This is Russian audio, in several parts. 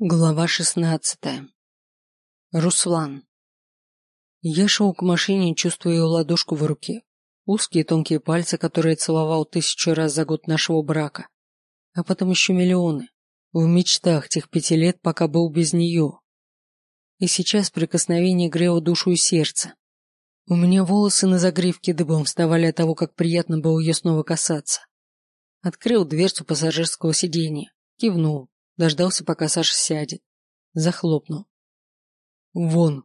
Глава шестнадцатая. Руслан. Я шел к машине, чувствуя ее ладошку в руке. Узкие тонкие пальцы, которые целовал тысячу раз за год нашего брака. А потом еще миллионы. В мечтах тех пяти лет, пока был без нее. И сейчас прикосновение грело душу и сердце. У меня волосы на загривке дыбом вставали от того, как приятно было ее снова касаться. Открыл дверцу пассажирского сиденья, кивнул, Дождался, пока Саша сядет. Захлопнул. «Вон!»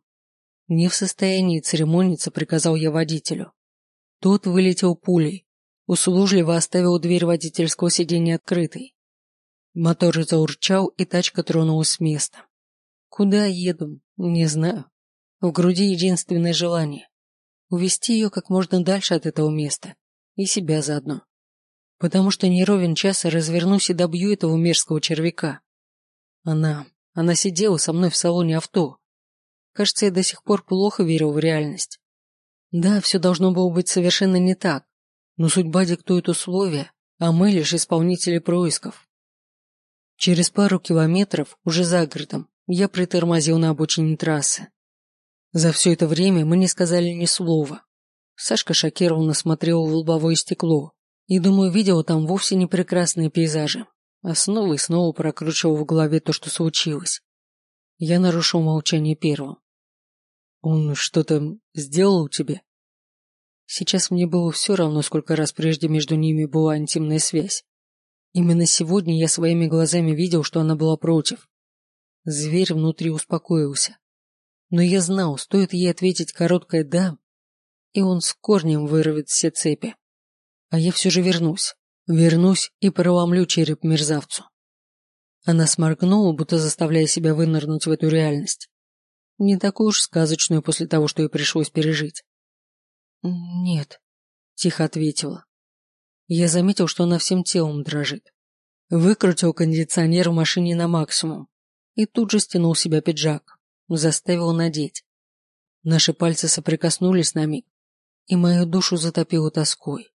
Не в состоянии церемониться, приказал я водителю. Тот вылетел пулей, услужливо оставил дверь водительского сиденья открытой. Мотор заурчал, и тачка тронулась с места. Куда еду? Не знаю. В груди единственное желание — увести ее как можно дальше от этого места. И себя заодно потому что не ровен час развернусь и добью этого мерзкого червяка. Она... она сидела со мной в салоне авто. Кажется, я до сих пор плохо верил в реальность. Да, все должно было быть совершенно не так, но судьба диктует условия, а мы лишь исполнители происков. Через пару километров, уже за городом, я притормозил на обочине трассы. За все это время мы не сказали ни слова. Сашка шокированно смотрел в лобовое стекло, и, думаю, видел там вовсе не прекрасные пейзажи, а снова и снова прокручивал в голове то, что случилось. Я нарушил молчание первым. «Он что-то сделал тебе?» Сейчас мне было все равно, сколько раз прежде между ними была интимная связь. Именно сегодня я своими глазами видел, что она была против. Зверь внутри успокоился. Но я знал, стоит ей ответить короткое «да», и он с корнем вырвет все цепи. А я все же вернусь. Вернусь и проломлю череп мерзавцу. Она сморгнула, будто заставляя себя вынырнуть в эту реальность. Не такую уж сказочную после того, что ей пришлось пережить. «Нет», — тихо ответила. Я заметил, что она всем телом дрожит. Выкрутил кондиционер в машине на максимум и тут же стянул себя пиджак, заставил надеть. Наши пальцы соприкоснулись на миг, и мою душу затопило тоской.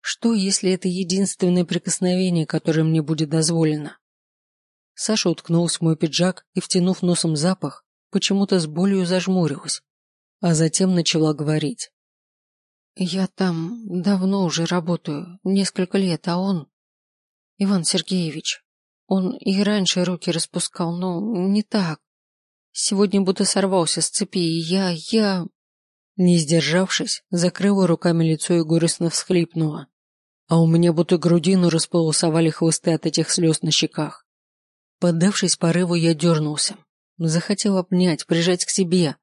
Что, если это единственное прикосновение, которое мне будет дозволено? Саша уткнулась в мой пиджак и, втянув носом запах, почему-то с болью зажмурилась, а затем начала говорить. «Я там давно уже работаю, несколько лет, а он... Иван Сергеевич, он и раньше руки распускал, но не так. Сегодня будто сорвался с цепи, и я... я...» Не сдержавшись, закрыла руками лицо и горестно всхлипнула. А у меня будто грудину располосовали хвосты от этих слез на щеках. Поддавшись порыву, я дернулся. Захотел обнять, прижать к себе,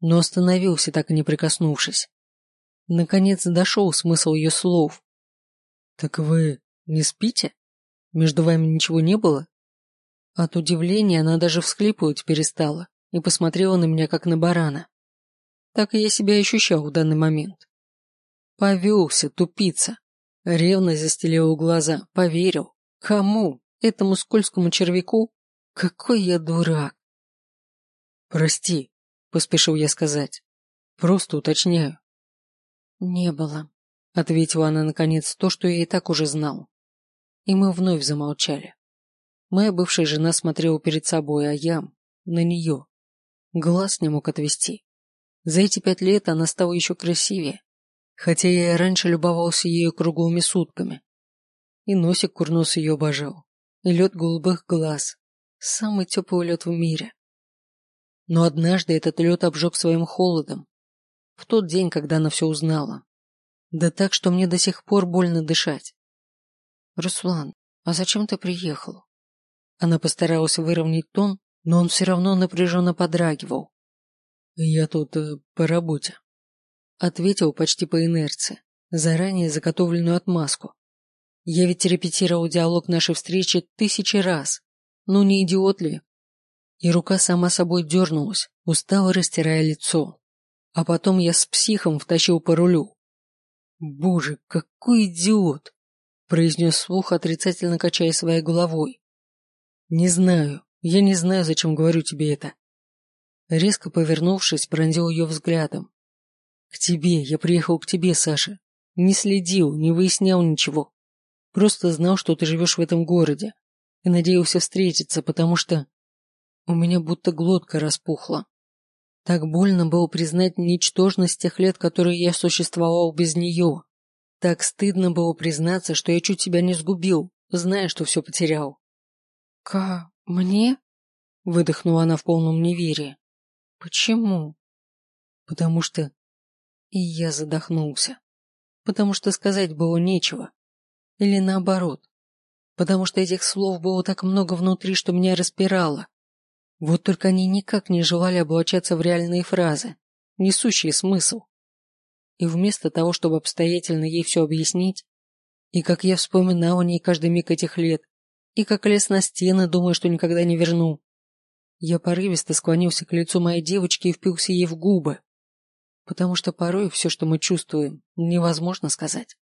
но остановился, так и не прикоснувшись. Наконец дошел смысл ее слов. «Так вы не спите? Между вами ничего не было?» От удивления она даже всхлипывать перестала и посмотрела на меня, как на барана. Так я себя ощущал в данный момент. Повелся, тупица. Ревность застелила глаза. Поверил. Кому? Этому скользкому червяку? Какой я дурак. Прости, поспешил я сказать. Просто уточняю. Не было, ответила она наконец то, что я и так уже знал. И мы вновь замолчали. Моя бывшая жена смотрела перед собой, а я на нее. Глаз не мог отвести. За эти пять лет она стала еще красивее, хотя я и раньше любовался ею круглыми сутками. И носик курнос ее обожал, и лед голубых глаз, самый теплый лед в мире. Но однажды этот лед обжег своим холодом, в тот день, когда она все узнала. Да так, что мне до сих пор больно дышать. «Руслан, а зачем ты приехал?» Она постаралась выровнять тон, но он все равно напряженно подрагивал. «Я тут э, по работе», — ответил почти по инерции, заранее заготовленную отмазку. «Я ведь репетировал диалог нашей встречи тысячи раз. Ну не идиот ли?» И рука сама собой дернулась, устало растирая лицо. А потом я с психом втащил по рулю. «Боже, какой идиот!» — произнес слух, отрицательно качая своей головой. «Не знаю, я не знаю, зачем говорю тебе это. Резко повернувшись, пронзил ее взглядом. «К тебе, я приехал к тебе, Саша. Не следил, не выяснял ничего. Просто знал, что ты живешь в этом городе. И надеялся встретиться, потому что... У меня будто глотка распухла. Так больно было признать ничтожность тех лет, которые я существовал без нее. Так стыдно было признаться, что я чуть себя не сгубил, зная, что все потерял. «Ка... мне?» — выдохнула она в полном неверии. «Почему?» «Потому что...» И я задохнулся. Потому что сказать было нечего. Или наоборот. Потому что этих слов было так много внутри, что меня распирало. Вот только они никак не желали облачаться в реальные фразы, несущие смысл. И вместо того, чтобы обстоятельно ей все объяснить, и как я вспоминал о ней каждый миг этих лет, и как лез на стены, думая, что никогда не верну, я порывисто склонился к лицу моей девочки и впился ей в губы, потому что порой все, что мы чувствуем, невозможно сказать.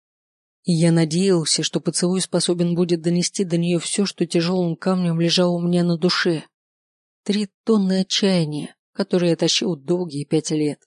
И я надеялся, что поцелуй способен будет донести до нее все, что тяжелым камнем лежало у меня на душе. Три тонны отчаяния, которые я тащил долгие пять лет.